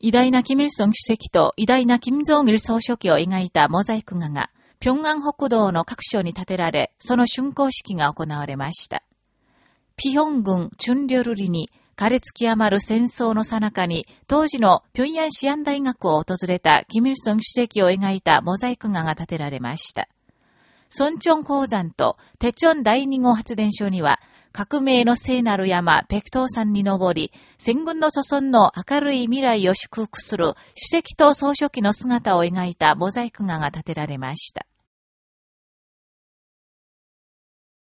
偉大なキミルソン主席と偉大なキム・ジョン・ル総書記を描いたモザイク画が、平安北道の各所に建てられ、その竣工式が行われました。ピョン郡チュンリョルリに、枯れつき余る戦争の最中に、当時の平壌治安大学を訪れたキミルソン主席を描いたモザイク画が建てられました。ソンチョン鉱山とテチョン第二号発電所には、革命の聖なる山、ペクトー山に登り、戦軍の祖孫の明るい未来を祝福する主席と総書記の姿を描いたモザイク画が建てられました。